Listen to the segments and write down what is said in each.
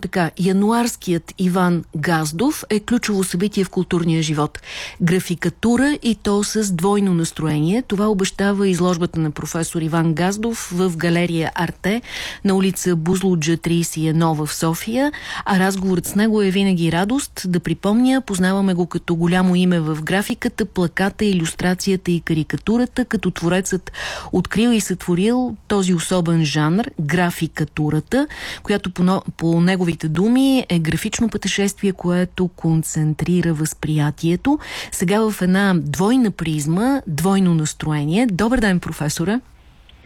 Така, януарският Иван Газдов е ключово събитие в културния живот. Графикатура и то с двойно настроение. Това обещава изложбата на професор Иван Газдов в галерия Арте на улица Бузлуджа 31 в София. А разговорът с него е винаги радост. Да припомня, познаваме го като голямо име в графиката, плаката, иллюстрацията и карикатурата, като творецът открил и сътворил този особен жанр, графикатурата, която по, по него неговите думи е графично пътешествие, което концентрира възприятието. Сега в една двойна призма, двойно настроение. Добър ден, професора!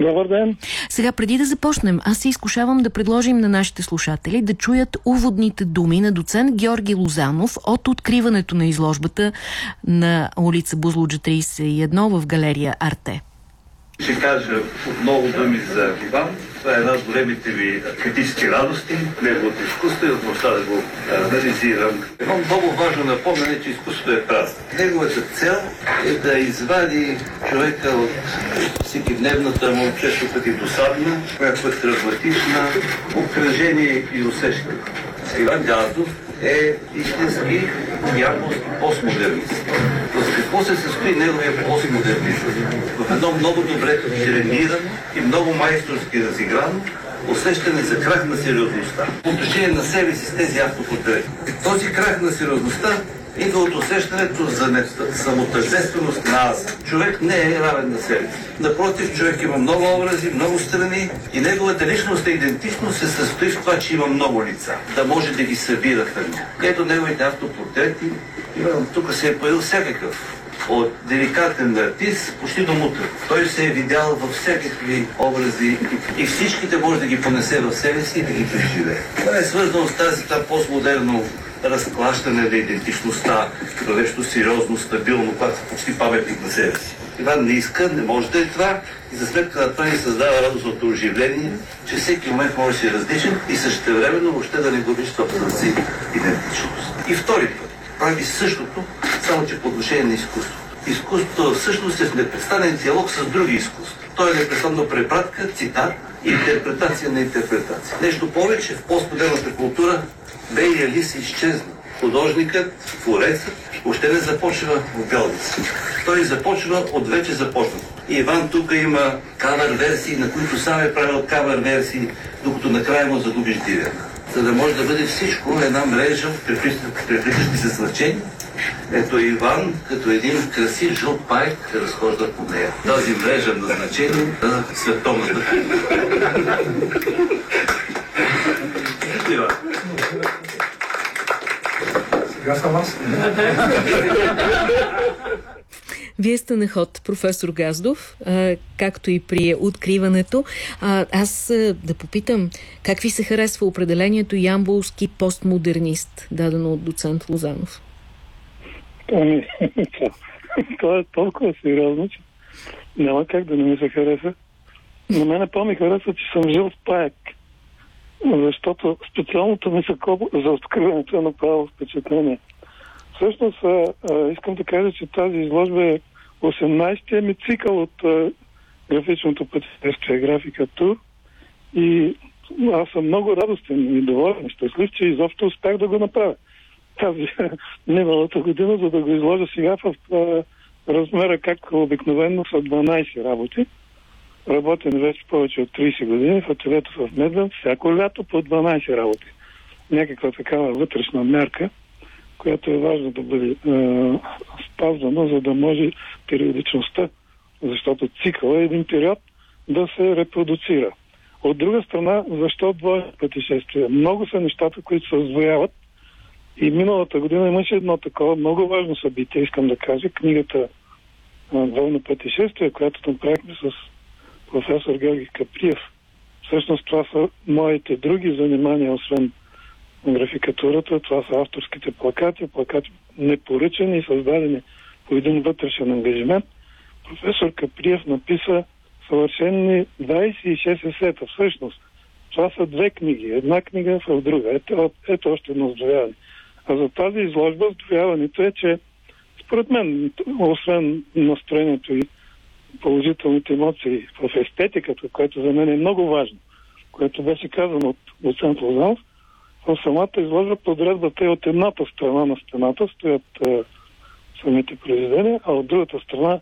Добър ден! Сега, преди да започнем, аз се изкушавам да предложим на нашите слушатели да чуят уводните думи на доцент Георги Лозанов от откриването на изложбата на улица Бузлуджа 31 в галерия Арте. Ще кажа отново думи за Иван. Това е една от големите ви критически радости, неговото изкуство и възможността да го анализирам. Едно много важно напомнене, че изкуството е празно. Неговата цел е да извади човека от всеки дневната му, често пъти досадна, някаква травматична, обкръжение и усещане. Иван Дяздов е истински японски постмодернист. В какво се състои неговия постмодернизъм? В едно много добре тренирано и много майсторски разиграно усещане за крах на сериозността. По отношение на себе си с тези автопортрети. Този крах на сериозността идва от усещането за самотъждественост на аз. Човек не е равен на себе. Напротив, човек има много образи, много страни и неговата личност и идентичност се състои в това, че има много лица. Да може да ги събира в. Ето неговите автопортрети. Тук се е появил всякакъв от деликатен артист почти до мутър. Той се е видял във всякакви образи и всичките може да ги понесе в себе си и да ги преживее. Това е свързано с тази това постмодерно разклащане на идентичността като нещо сериозно, стабилно, което е почти паметник на себе си. Иван не иска, не може да е това и за сметка на това ни създава радостното оживление, че всеки момент може да си различен и същевременно въобще да не губиш собствената си идентичност. И втори път прави същото, само че по отношение на изкуството. Изкуството всъщност е в непрестанен диалог с други изкуства. Той е непрестанно препратка, цитат, интерпретация на интерпретация. Нещо повече, в постмодерната култура Белия лис изчезна. Художникът, творецът, още не започва в Белгица. Той започва от вече започнато. Иван тук има кавър версии, на които сам е правил кавър версии, докато накрая му загубиш дивена. За да може да бъде всичко една мрежа, преплитащи се значения, ето Иван, като един красив жълт пайк, се разхожда по нея. Тази мрежа на значение на световната. Иван. Сега съм аз. Вие сте на ход, професор Газдов, а, както и при откриването. А, аз а, да попитам, как ви се харесва определението ямбулски постмодернист, дадено от доцент Лозанов? Ами, това е толкова сериозно, че няма как да не ми се хареса. На мене по-ми харесва, че съм жил в паяк. Защото специалното ми саково за откриването е направило впечатление. Всъщност, а, а, искам да кажа, че тази изложба е 18-я ми цикъл от а, графичното пътешествие графика тур. И аз съм много радостен и доволен, щастлив, че изобщо успях да го направя. Тази миналата година, за да го изложа сега в размера, както обикновено са 12 работи. Работен вече повече от 30 години в ателието в Медвен, всяко лято по 12 работи. Някаква такава вътрешна мерка – която е важно да бъде е, спазвана, за да може периодичността, защото цикъл е един период да се репродуцира. От друга страна, защо двойно пътешествие? Много са нещата, които се раздвояват. И миналата година имаше едно такова много важно събитие, искам да кажа, книгата Двойно пътешествие, която направихме с професор Георги Каприев. Всъщност това са моите други занимания, освен графикатурата. Това са авторските плакати, плакати непоръчани и създадени по един вътрешен ангажимент. Професор Каприев написа съвършенни 26 есета. Всъщност, това са две книги. Една книга в друга. Ето, ето още едно сдвояване. А за тази изложба сдвояването е, че според мен, освен настроението и положителните емоции в естетиката, което за мен е много важно, което беше казано от доцент Лозанов, в самата изложба подредбата е от едната страна на стената стоят а, самите произведения, а от другата страна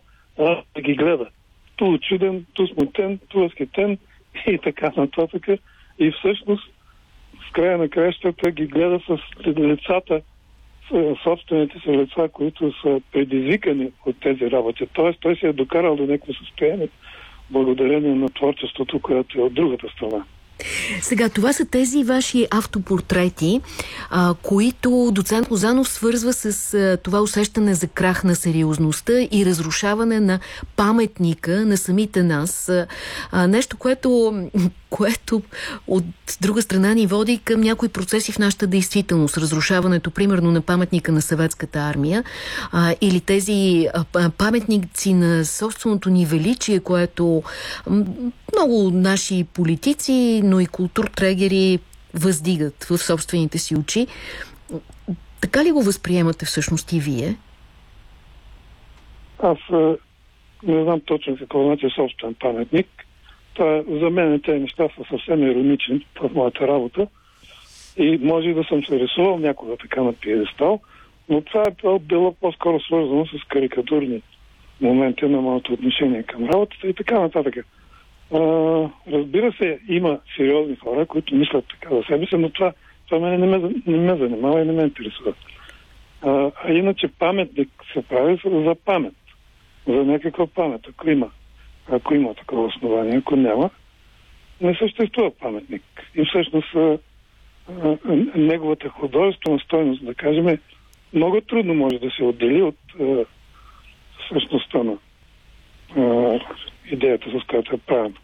да ги гледа. Ту чуден, ту смутен, ту възхитен и така нататък. И всъщност края на краищата ги гледа с лицата, с собствените си лица, които са предизвикани от тези работи. Тоест той се е докарал до някакво състояние благодарение на творчеството, което е от другата страна. Сега, това са тези ваши автопортрети, а, които доцент Лозанов свързва с а, това усещане за крах на сериозността и разрушаване на паметника на самите нас. А, нещо, което което от друга страна ни води към някои процеси в нашата действителност. Разрушаването, примерно, на паметника на съветската армия а, или тези а, паметници на собственото ни величие, което много наши политици, но и културтрегери въздигат в собствените си очи. Така ли го възприемате всъщност и вие? Аз не знам точно какво значи собствен паметник. Та, за мен тези неща са съвсем иронични в моята работа. И може да съм се рисувал някога така на пиедестал, но това е било по-скоро свързано с карикатурни моменти на моето отношение към работата и така нататък. А, разбира се, има сериозни хора, които мислят така за себе си, но това, това мене не ме, не ме занимава и не ме интересува. А, а иначе паметник се прави за памет, за някаква памет, ако има ако има такова основание. Ако няма, не съществува паметник. И всъщност неговата художествена стойност, да кажем, много трудно може да се отдели от а, същността на а, идеята, с която е правена.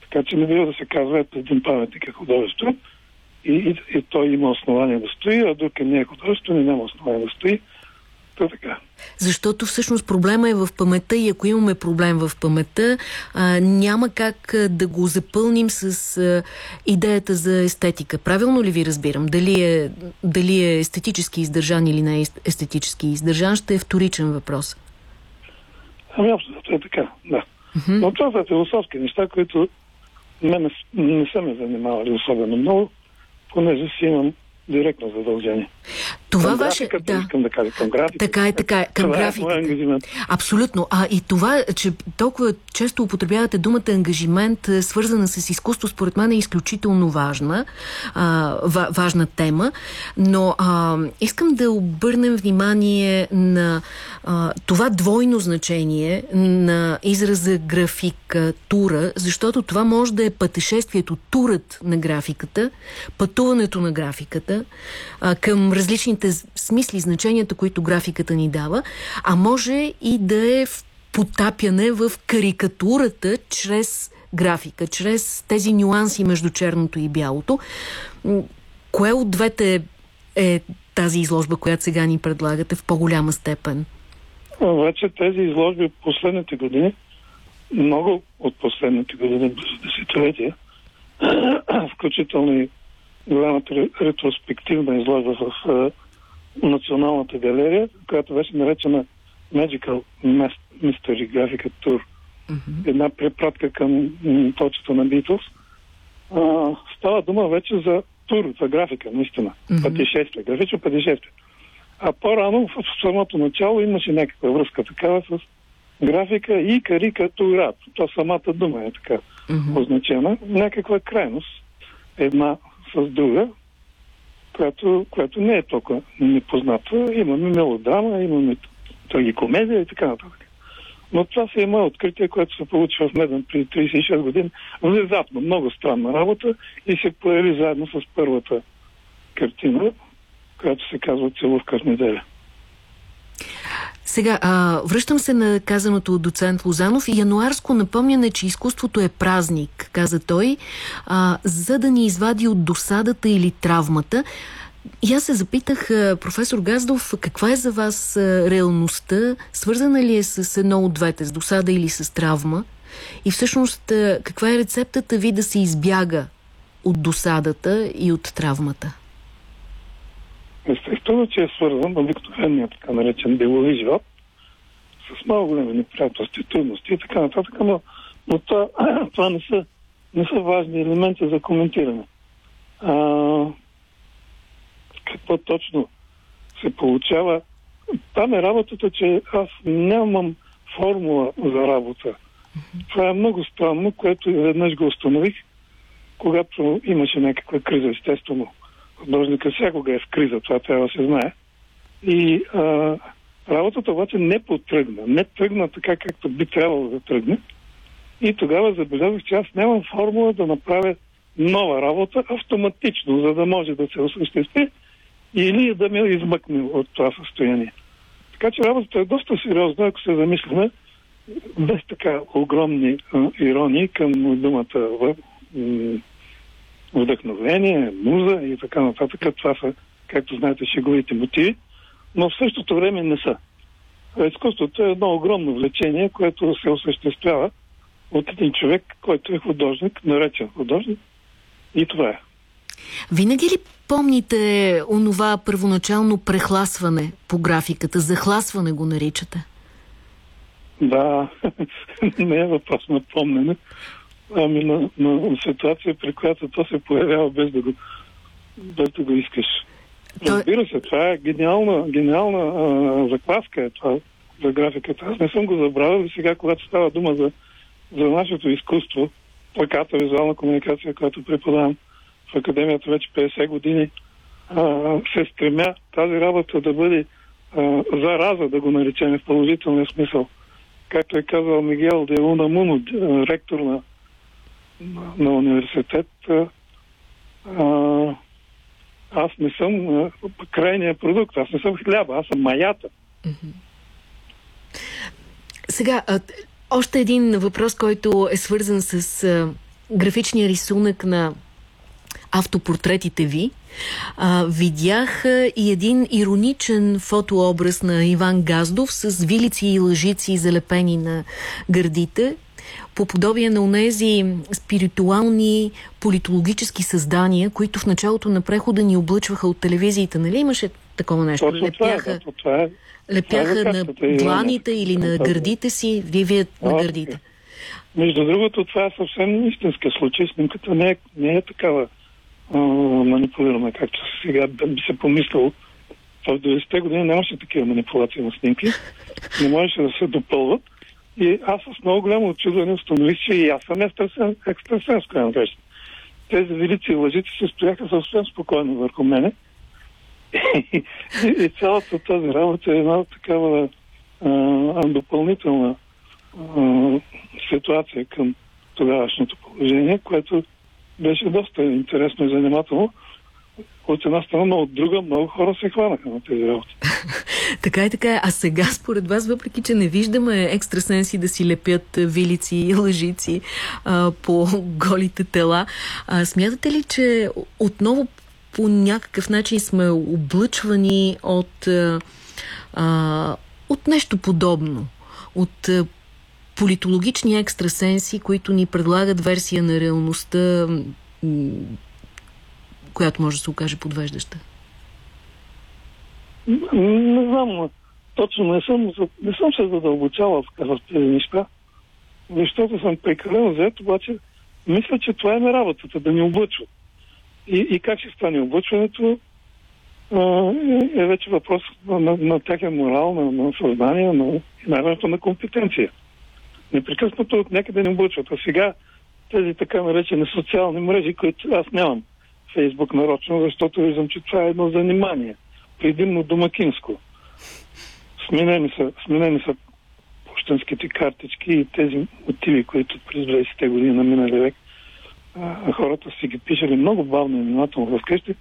Така че не бива да се казва, ето един паметник е художество и, и, и той има основание да стои, а друг е не е художество, не няма основание да стои. То така. Защото всъщност проблема е в паметта и ако имаме проблем в паметта, а, няма как да го запълним с а, идеята за естетика. Правилно ли ви разбирам? Дали е, дали е естетически издържан или не е естетически издържан, ще е вторичен въпрос. Ами абсолютно е така, да. Но това са философски неща, които не, не са ме занимавали особено много, понеже си имам директно задължение. Това към ваше... Да. Искам да кажа, към графиката. Така е, така е. Към това е графиката. Е Абсолютно. А и това, че толкова често употребявате думата ангажимент, е, свързана с изкуство, според мен е изключително важна, а, важна тема. Но а, искам да обърнем внимание на а, това двойно значение на израза графика, тура, защото това може да е пътешествието, турът на графиката, пътуването на графиката а, към различните различните смисли, значенията, които графиката ни дава, а може и да е в потапяне в карикатурата чрез графика, чрез тези нюанси между черното и бялото. Кое от двете е тази изложба, която сега ни предлагате в по-голяма степен? Вече тези изложби последните години, много от последните години, десетилетия, включително и голямата ретроспективна изложба в Националната галерия, която беше наречена Magical Mystery Graphic Tour. Mm-hmm. Една препратка към точката на. А, става дума вече за тур, за графика, наистина. Mm-hmm. Пътешествие, графично пътешествие. А по-рано, в самото начало, имаше някаква връзка такава с графика и карикатура. То самата дума е така mm-hmm. означена. Някаква крайност, една с друга, която, която не е толкова непозната. Имаме мелодрама, имаме трагикомедия и така нататък. Но това си е мое откритие, което се получи в Меден преди 36 години. Внезапно, много странна работа и се появи заедно с първата картина, която се казва Целувка в неделя. Сега, а, връщам се на казаното от доцент Лозанов. Януарско напомняне, че изкуството е празник, каза той, а, за да ни извади от досадата или травмата. И аз се запитах, професор Газдов, каква е за вас реалността? Свързана ли е с едно от двете, с досада или с травма? И всъщност, каква е рецептата ви да се избяга от досадата и от травмата? Естествено, че е свързан на обикновения така наречен делови живот с много големи неприятности, трудности и така нататък, но, но това, това не, са, не са важни елементи за коментиране. А, по-точно се получава. Там е работата, че аз нямам формула за работа. Това е много странно, което веднъж го установих, когато имаше някаква криза, естествено. Художника всякога е в криза, това трябва да се знае. И а, работата обаче не потръгна. Не тръгна така, както би трябвало да тръгне. И тогава забелязах, че аз нямам формула да направя нова работа автоматично, за да може да се осъществи или да ме измъкне от това състояние. Така че работата е доста сериозна, ако се замислиме, без така огромни а, иронии към думата в, вдъхновение, муза и така нататък. Това са, както знаете, шеговите мотиви, но в същото време не са. Изкуството е едно огромно влечение, което се осъществява от един човек, който е художник, наречен художник. И това е. Винаги ли помните онова първоначално прехласване по графиката? Захласване го наричате? Да, не е въпрос на помнене, ами на, на ситуация, при която то се появява без да го, без да го искаш. Разбира се, това е гениална, гениална а, закваска е това за графиката. Аз не съм го забравил и сега, когато става дума за, за нашето изкуство, плаката, визуална комуникация, която преподавам в академията вече 50 години, а, се стремя тази работа да бъде а, зараза, да го наречем в положителния смисъл. Както е казал Мигел де Муно, ректор на, на, университет, а, аз не съм крайния продукт, аз не съм хляба, аз съм маята. Сега, още един въпрос, който е свързан с графичния рисунък на автопортретите ви, а, видях и един ироничен фотообраз на Иван Газдов с вилици и лъжици залепени на гърдите, по подобие на онези спиритуални политологически създания, които в началото на прехода ни облъчваха от телевизиите. Нали имаше такова нещо? Точно лепяха, това, това е. лепяха това е на дланите или на гърдите си, вие на гърдите. Между другото, това е съвсем истинска случай. Снимката не е, не е такава манипулирана, както сега би се помислило. В 90-те години нямаше такива манипулации на снимки. Не можеше да се допълват. И аз с много голямо очудване установих, че и аз съм екстрасенс, крайна грешка. Тези велици и лъжици се стояха съвсем спокойно върху мене. И, и, и цялата тази работа е една такава а, допълнителна а, ситуация към тогавашното положение, което беше доста интересно и занимателно. От една страна, но от друга много хора се хванаха на тези работи. така и така. А сега, според вас, въпреки, че не виждаме екстрасенси да си лепят вилици и лъжици а, по голите тела, а, смятате ли, че отново по някакъв начин сме облъчвани от, а, от нещо подобно? От политологични екстрасенси, които ни предлагат версия на реалността, която може да се окаже подвеждаща? Не знам, точно не съм, не съм се задълбочавал в тези неща, защото съм прекалено заед, обаче мисля, че това е на работата, да ни облъчват. И, и как ще стане облъчването, е, е вече въпрос на, на, на тяхен морал, на, на съзнание, на, най на компетенция непрекъснато от някъде не облъчват. А сега тези така наречени социални мрежи, които аз нямам Фейсбук нарочно, защото виждам, че това е едно занимание. Предимно домакинско. Сменени са, сменени са почтенските картички и тези мотиви, които през 20-те години на минали век а, хората си ги пишели много бавно и внимателно вкъщи,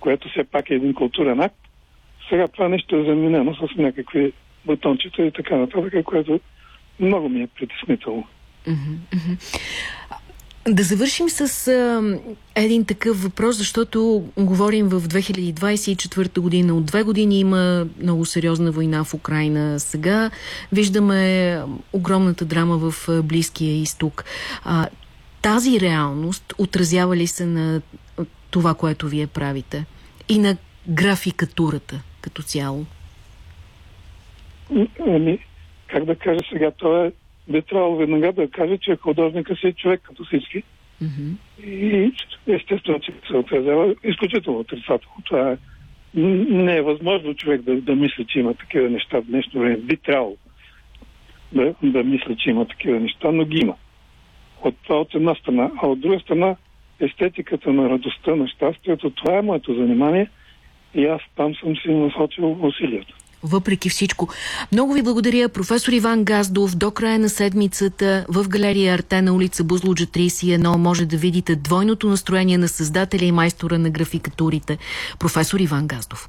което все пак е един културен акт. Сега това нещо е заменено с някакви бутончета и така нататък, което много ми е притеснително. Да завършим с а, един такъв въпрос, защото говорим в 2024 година. От две години има много сериозна война в Украина. Сега виждаме огромната драма в Близкия изток. А, тази реалност отразява ли се на това, което вие правите? И на графикатурата като цяло? Ами, как да кажа сега, той е, би трябвало веднага да каже, че художника си е човек като всички. Mm-hmm. И естествено, че се отразява изключително отрицателно. Това е не е възможно човек да, да мисли, че има такива неща в днешно време. Би трябвало да, да мисля, че има такива неща, но ги има. От това от една страна. А от друга страна, естетиката на радостта, на щастието, това е моето занимание и аз там съм си насочил усилията въпреки всичко. Много ви благодаря, професор Иван Газдов. До края на седмицата в галерия Арте на улица Бузлуджа 31 може да видите двойното настроение на създателя и майстора на графикатурите, професор Иван Газдов.